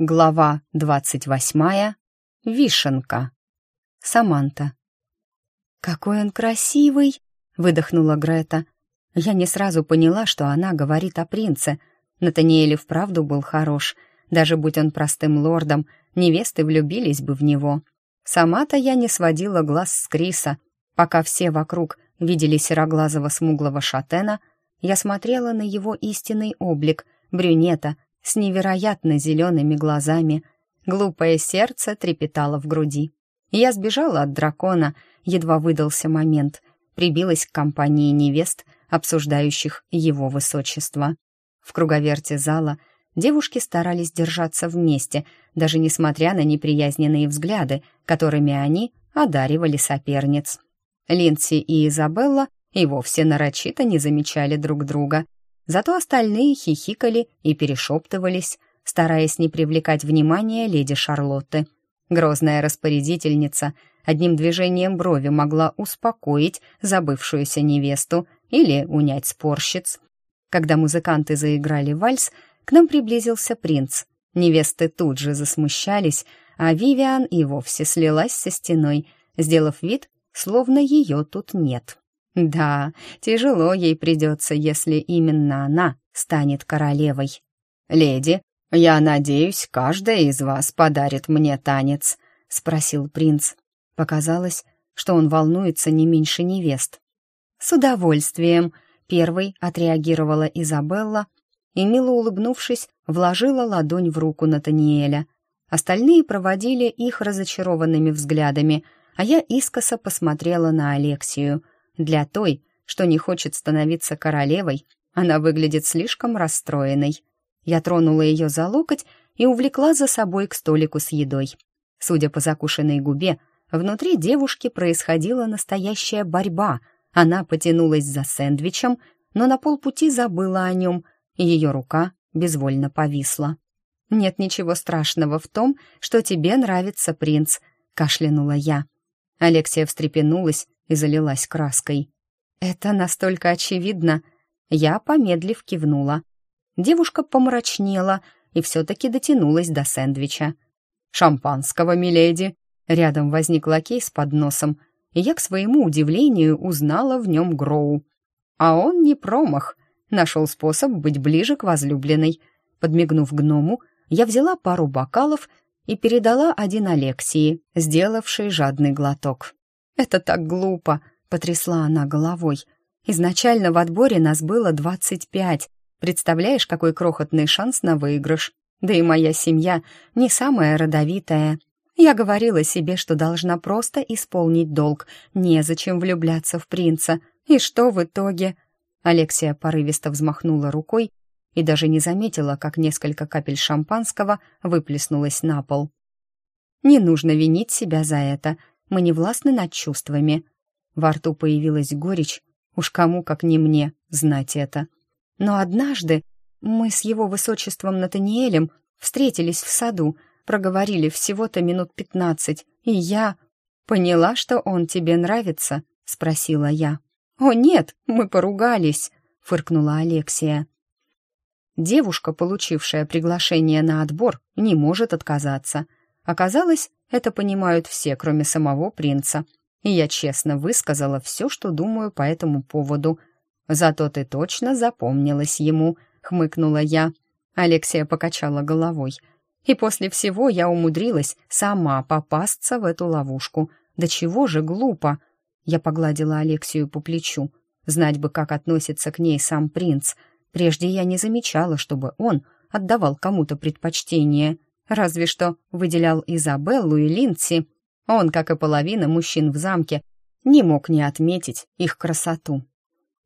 Глава 28. Вишенка. Саманта. «Какой он красивый!» — выдохнула Грета. Я не сразу поняла, что она говорит о принце. Натаниэль вправду был хорош. Даже будь он простым лордом, невесты влюбились бы в него. Сама-то я не сводила глаз с Криса. Пока все вокруг видели сероглазого смуглого шатена, я смотрела на его истинный облик — брюнета — с невероятно зелеными глазами. Глупое сердце трепетало в груди. Я сбежала от дракона, едва выдался момент, прибилась к компании невест, обсуждающих его высочество. В круговерте зала девушки старались держаться вместе, даже несмотря на неприязненные взгляды, которыми они одаривали соперниц. Линси и Изабелла и вовсе нарочито не замечали друг друга — Зато остальные хихикали и перешептывались, стараясь не привлекать внимания леди Шарлотты. Грозная распорядительница одним движением брови могла успокоить забывшуюся невесту или унять спорщиц. Когда музыканты заиграли вальс, к нам приблизился принц. Невесты тут же засмущались, а Вивиан и вовсе слилась со стеной, сделав вид, словно ее тут нет. Да, тяжело ей придется, если именно она станет королевой. «Леди, я надеюсь, каждая из вас подарит мне танец», — спросил принц. Показалось, что он волнуется не меньше невест. «С удовольствием», — первой отреагировала Изабелла, и, мило улыбнувшись, вложила ладонь в руку Натаниэля. Остальные проводили их разочарованными взглядами, а я искоса посмотрела на Алексию — для той, что не хочет становиться королевой, она выглядит слишком расстроенной. Я тронула ее за локоть и увлекла за собой к столику с едой. Судя по закушенной губе, внутри девушки происходила настоящая борьба. Она потянулась за сэндвичем, но на полпути забыла о нем, и ее рука безвольно повисла. «Нет ничего страшного в том, что тебе нравится принц», — кашлянула я. Алексия встрепенулась и залилась краской. «Это настолько очевидно!» Я, помедлив, кивнула. Девушка помрачнела и все-таки дотянулась до сэндвича. «Шампанского, миледи!» Рядом возник лакей с подносом, и я, к своему удивлению, узнала в нем Гроу. А он не промах, нашел способ быть ближе к возлюбленной. Подмигнув гному, я взяла пару бокалов и передала один Алексии, сделавший жадный глоток. Это так глупо, потрясла она головой. Изначально в отборе нас было 25. Представляешь, какой крохотный шанс на выигрыш. Да и моя семья не самая родовитая. Я говорила себе, что должна просто исполнить долг, незачем влюбляться в принца. И что в итоге? Алексия порывисто взмахнула рукой и даже не заметила, как несколько капель шампанского выплеснулось на пол. «Не нужно винить себя за это мы не властны над чувствами. Во рту появилась горечь, уж кому, как не мне, знать это. Но однажды мы с его высочеством Натаниэлем встретились в саду, проговорили всего-то минут пятнадцать, и я... «Поняла, что он тебе нравится?» — спросила я. «О, нет, мы поругались!» — фыркнула Алексия. Девушка, получившая приглашение на отбор, не может отказаться. Оказалось, это понимают все, кроме самого принца. И я честно высказала все, что думаю по этому поводу. Зато ты точно запомнилась ему, хмыкнула я. Алексия покачала головой. И после всего я умудрилась сама попасться в эту ловушку. Да чего же глупо! Я погладила Алексию по плечу. Знать бы, как относится к ней сам принц. Прежде я не замечала, чтобы он отдавал кому-то предпочтение разве что выделял Изабеллу и Линси. Он, как и половина мужчин в замке, не мог не отметить их красоту.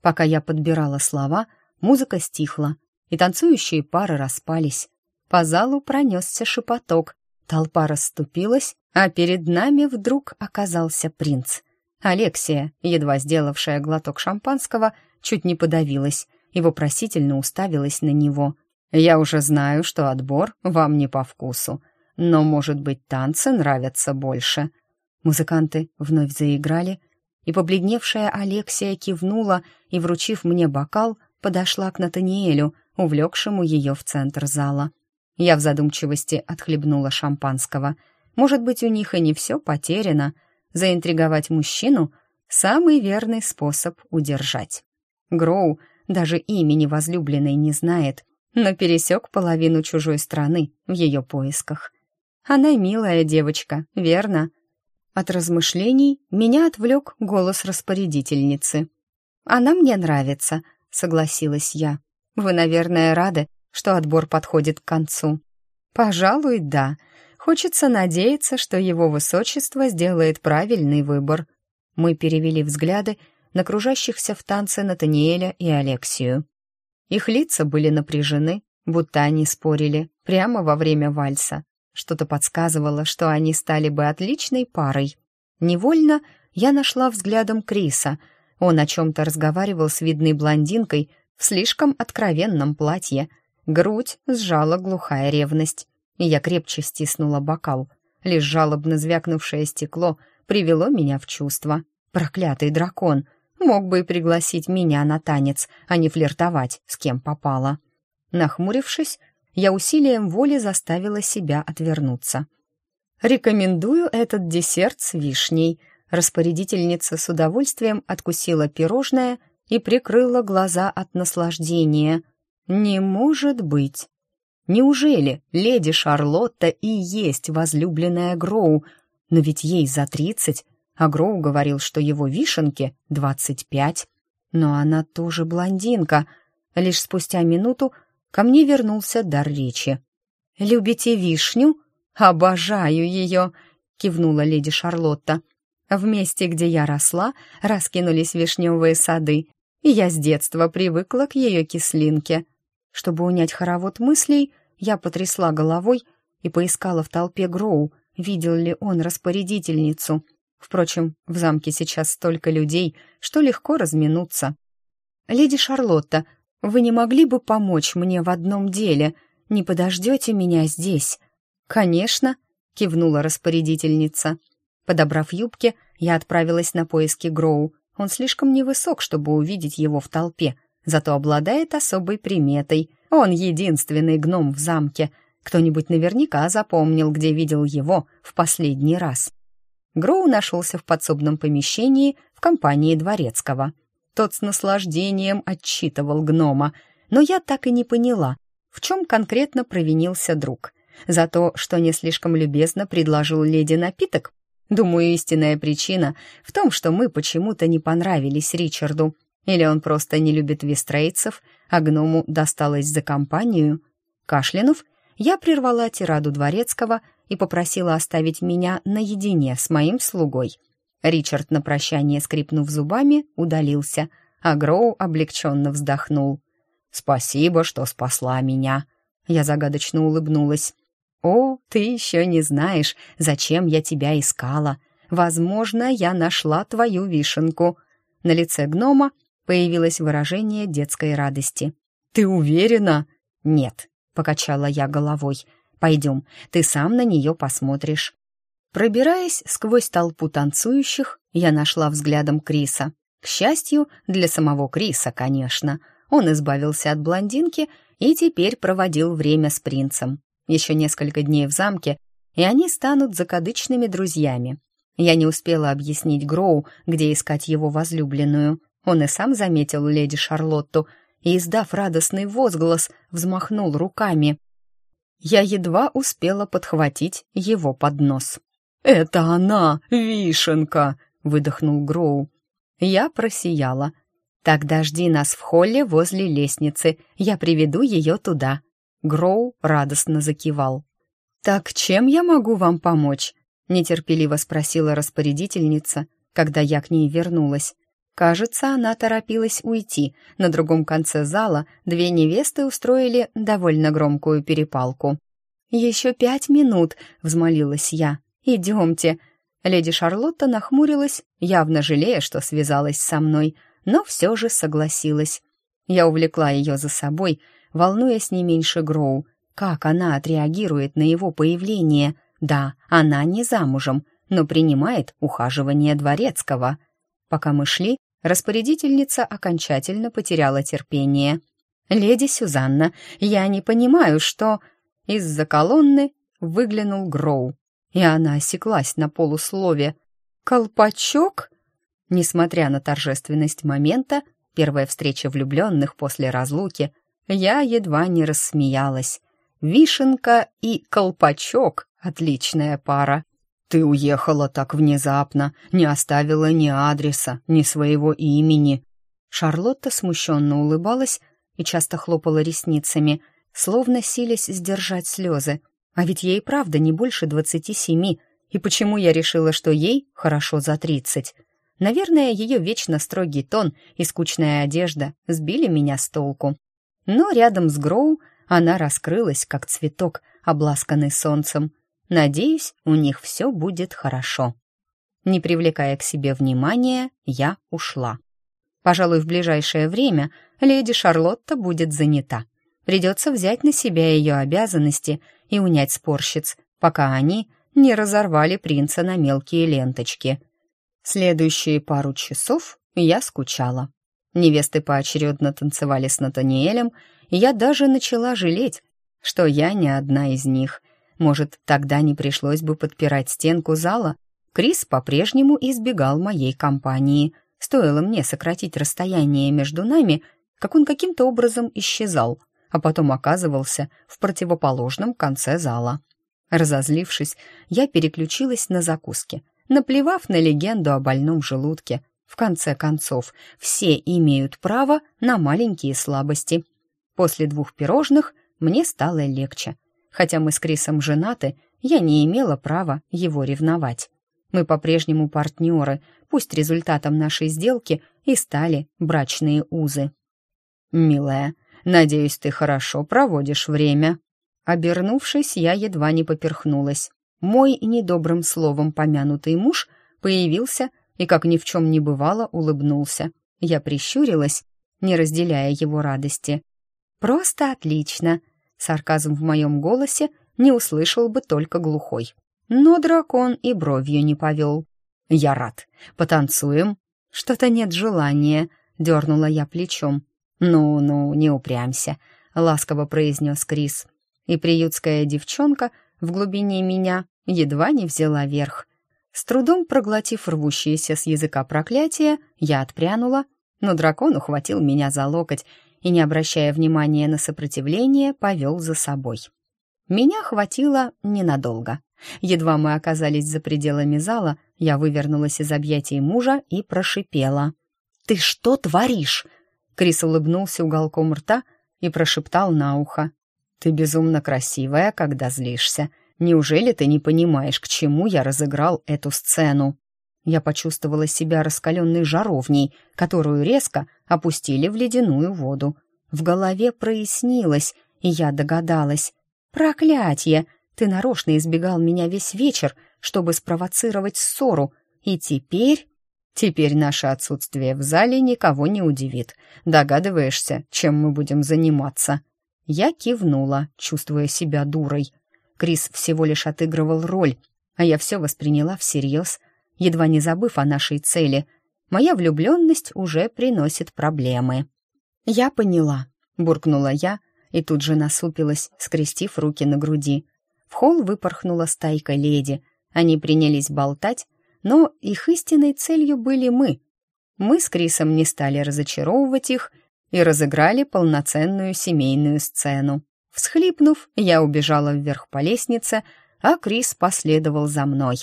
Пока я подбирала слова, музыка стихла, и танцующие пары распались. По залу пронесся шепоток, толпа расступилась, а перед нами вдруг оказался принц. Алексия, едва сделавшая глоток шампанского, чуть не подавилась и вопросительно уставилась на него. Я уже знаю, что отбор вам не по вкусу, но, может быть, танцы нравятся больше». Музыканты вновь заиграли, и побледневшая Алексия кивнула и, вручив мне бокал, подошла к Натаниэлю, увлекшему ее в центр зала. Я в задумчивости отхлебнула шампанского. Может быть, у них и не все потеряно. Заинтриговать мужчину — самый верный способ удержать. Гроу даже имени возлюбленной не знает, но пересек половину чужой страны в ее поисках. Она милая девочка, верно? От размышлений меня отвлек голос распорядительницы. «Она мне нравится», — согласилась я. «Вы, наверное, рады, что отбор подходит к концу?» «Пожалуй, да. Хочется надеяться, что его высочество сделает правильный выбор». Мы перевели взгляды на кружащихся в танце Натаниэля и Алексию. Их лица были напряжены, будто они спорили прямо во время вальса. Что-то подсказывало, что они стали бы отличной парой. Невольно я нашла взглядом Криса. Он о чем-то разговаривал с видной блондинкой в слишком откровенном платье. Грудь сжала глухая ревность. и Я крепче стиснула бокал. Лишь жалобно звякнувшее стекло привело меня в чувство. «Проклятый дракон!» Мог бы и пригласить меня на танец, а не флиртовать, с кем попало. Нахмурившись, я усилием воли заставила себя отвернуться. «Рекомендую этот десерт с вишней». Распорядительница с удовольствием откусила пирожное и прикрыла глаза от наслаждения. «Не может быть!» Неужели леди Шарлотта и есть возлюбленная Гроу? Но ведь ей за тридцать, а Гроу говорил, что его вишенке 25. Но она тоже блондинка. Лишь спустя минуту ко мне вернулся дар речи. «Любите вишню? Обожаю ее!» — кивнула леди Шарлотта. «В месте, где я росла, раскинулись вишневые сады, и я с детства привыкла к ее кислинке. Чтобы унять хоровод мыслей, я потрясла головой и поискала в толпе Гроу, видел ли он распорядительницу. Впрочем, в замке сейчас столько людей, что легко разминуться. «Леди Шарлотта, вы не могли бы помочь мне в одном деле? Не подождете меня здесь?» «Конечно», — кивнула распорядительница. Подобрав юбки, я отправилась на поиски Гроу. Он слишком невысок, чтобы увидеть его в толпе, зато обладает особой приметой. Он единственный гном в замке. Кто-нибудь наверняка запомнил, где видел его в последний раз. Гроу нашелся в подсобном помещении в компании Дворецкого. Тот с наслаждением отчитывал гнома, но я так и не поняла, в чем конкретно провинился друг. За то, что не слишком любезно предложил леди напиток, думаю, истинная причина в том, что мы почему-то не понравились Ричарду. Или он просто не любит вестрейцев, а гному досталось за компанию. Кашлянув, я прервала тираду Дворецкого и попросила оставить меня наедине с моим слугой. Ричард на прощание, скрипнув зубами, удалился, а Гроу облегченно вздохнул. «Спасибо, что спасла меня», — я загадочно улыбнулась. «О, ты еще не знаешь, зачем я тебя искала. Возможно, я нашла твою вишенку». На лице гнома появилось выражение детской радости. «Ты уверена?» «Нет», — покачала я головой, — Пойдем, ты сам на нее посмотришь». Пробираясь сквозь толпу танцующих, я нашла взглядом Криса. К счастью, для самого Криса, конечно. Он избавился от блондинки и теперь проводил время с принцем. Еще несколько дней в замке, и они станут закадычными друзьями. Я не успела объяснить Гроу, где искать его возлюбленную. Он и сам заметил леди Шарлотту и, издав радостный возглас, взмахнул руками — я едва успела подхватить его под нос. «Это она, вишенка!» — выдохнул Гроу. Я просияла. «Тогда жди нас в холле возле лестницы. Я приведу ее туда». Гроу радостно закивал. «Так чем я могу вам помочь?» — нетерпеливо спросила распорядительница, когда я к ней вернулась. Кажется, она торопилась уйти. На другом конце зала две невесты устроили довольно громкую перепалку. «Еще пять минут», — взмолилась я. «Идемте». Леди Шарлотта нахмурилась, явно жалея, что связалась со мной, но все же согласилась. Я увлекла ее за собой, волнуясь не меньше Гроу. Как она отреагирует на его появление? Да, она не замужем, но принимает ухаживание дворецкого — Пока мы шли, распорядительница окончательно потеряла терпение. «Леди Сюзанна, я не понимаю, что...» Из-за колонны выглянул Гроу, и она осеклась на полуслове. «Колпачок?» Несмотря на торжественность момента, первая встреча влюбленных после разлуки, я едва не рассмеялась. «Вишенка и колпачок» — отличная пара. Ты уехала так внезапно, не оставила ни адреса, ни своего имени». Шарлотта смущенно улыбалась и часто хлопала ресницами, словно силясь сдержать слезы. А ведь ей, правда, не больше двадцати семи. И почему я решила, что ей хорошо за тридцать? Наверное, ее вечно строгий тон и скучная одежда сбили меня с толку. Но рядом с Гроу она раскрылась, как цветок, обласканный солнцем, Надеюсь, у них все будет хорошо. Не привлекая к себе внимания, я ушла. Пожалуй, в ближайшее время леди Шарлотта будет занята. Придется взять на себя ее обязанности и унять спорщиц, пока они не разорвали принца на мелкие ленточки. Следующие пару часов я скучала. Невесты поочередно танцевали с Натаниэлем, и я даже начала жалеть, что я не одна из них — может, тогда не пришлось бы подпирать стенку зала? Крис по-прежнему избегал моей компании. Стоило мне сократить расстояние между нами, как он каким-то образом исчезал, а потом оказывался в противоположном конце зала. Разозлившись, я переключилась на закуски, наплевав на легенду о больном желудке. В конце концов, все имеют право на маленькие слабости. После двух пирожных мне стало легче хотя мы с Крисом женаты, я не имела права его ревновать. Мы по-прежнему партнеры, пусть результатом нашей сделки и стали брачные узы. «Милая, надеюсь, ты хорошо проводишь время». Обернувшись, я едва не поперхнулась. Мой недобрым словом помянутый муж появился и, как ни в чем не бывало, улыбнулся. Я прищурилась, не разделяя его радости. «Просто отлично!» Сарказм в моем голосе не услышал бы только глухой. Но дракон и бровью не повел. «Я рад. Потанцуем?» «Что-то нет желания», — дернула я плечом. «Ну-ну, не упрямься», — ласково произнес Крис. И приютская девчонка в глубине меня едва не взяла верх. С трудом проглотив рвущееся с языка проклятие, я отпрянула, но дракон ухватил меня за локоть и, не обращая внимания на сопротивление, повел за собой. Меня хватило ненадолго. Едва мы оказались за пределами зала, я вывернулась из объятий мужа и прошипела. «Ты что творишь?» Крис улыбнулся уголком рта и прошептал на ухо. «Ты безумно красивая, когда злишься. Неужели ты не понимаешь, к чему я разыграл эту сцену?» Я почувствовала себя раскаленной жаровней, которую резко опустили в ледяную воду. В голове прояснилось, и я догадалась. «Проклятье! Ты нарочно избегал меня весь вечер, чтобы спровоцировать ссору, и теперь...» «Теперь наше отсутствие в зале никого не удивит. Догадываешься, чем мы будем заниматься?» Я кивнула, чувствуя себя дурой. Крис всего лишь отыгрывал роль, а я все восприняла всерьез — едва не забыв о нашей цели. Моя влюбленность уже приносит проблемы. «Я поняла», — буркнула я и тут же насупилась, скрестив руки на груди. В холл выпорхнула стайка леди. Они принялись болтать, но их истинной целью были мы. Мы с Крисом не стали разочаровывать их и разыграли полноценную семейную сцену. Всхлипнув, я убежала вверх по лестнице, а Крис последовал за мной.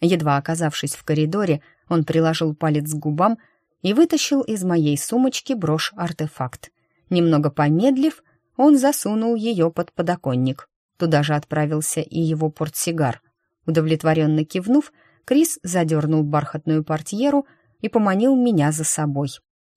Едва оказавшись в коридоре, он приложил палец к губам и вытащил из моей сумочки брошь-артефакт. Немного помедлив, он засунул ее под подоконник. Туда же отправился и его портсигар. Удовлетворенно кивнув, Крис задернул бархатную портьеру и поманил меня за собой.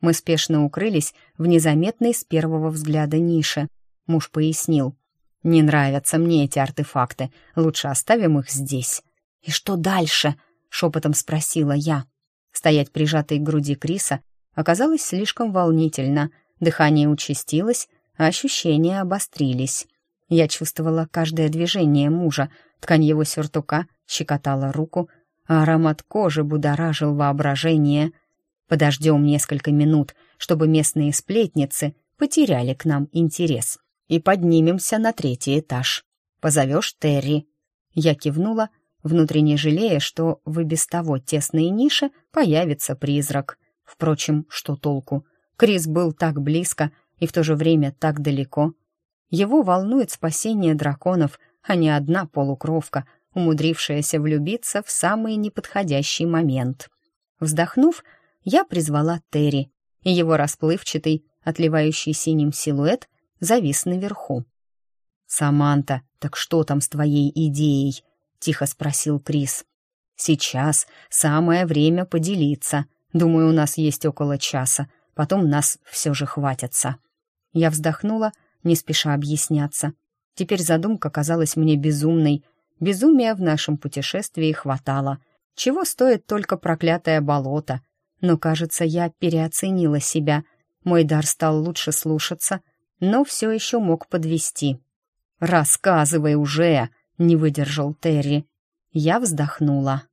Мы спешно укрылись в незаметной с первого взгляда нише. Муж пояснил. «Не нравятся мне эти артефакты. Лучше оставим их здесь». «И что дальше?» — шепотом спросила я. Стоять прижатой к груди Криса оказалось слишком волнительно. Дыхание участилось, а ощущения обострились. Я чувствовала каждое движение мужа, ткань его сюртука щекотала руку, а аромат кожи будоражил воображение. Подождем несколько минут, чтобы местные сплетницы потеряли к нам интерес. И поднимемся на третий этаж. Позовешь Терри. Я кивнула, Внутренне жалея, что в и без того тесной нише появится призрак. Впрочем, что толку? Крис был так близко и в то же время так далеко. Его волнует спасение драконов, а не одна полукровка, умудрившаяся влюбиться в самый неподходящий момент. Вздохнув, я призвала Терри, и его расплывчатый, отливающий синим силуэт, завис наверху. «Саманта, так что там с твоей идеей?» — тихо спросил Крис. «Сейчас самое время поделиться. Думаю, у нас есть около часа. Потом нас все же хватятся». Я вздохнула, не спеша объясняться. Теперь задумка казалась мне безумной. Безумия в нашем путешествии хватало. Чего стоит только проклятое болото? Но, кажется, я переоценила себя. Мой дар стал лучше слушаться, но все еще мог подвести. «Рассказывай уже!» не выдержал Терри. Я вздохнула.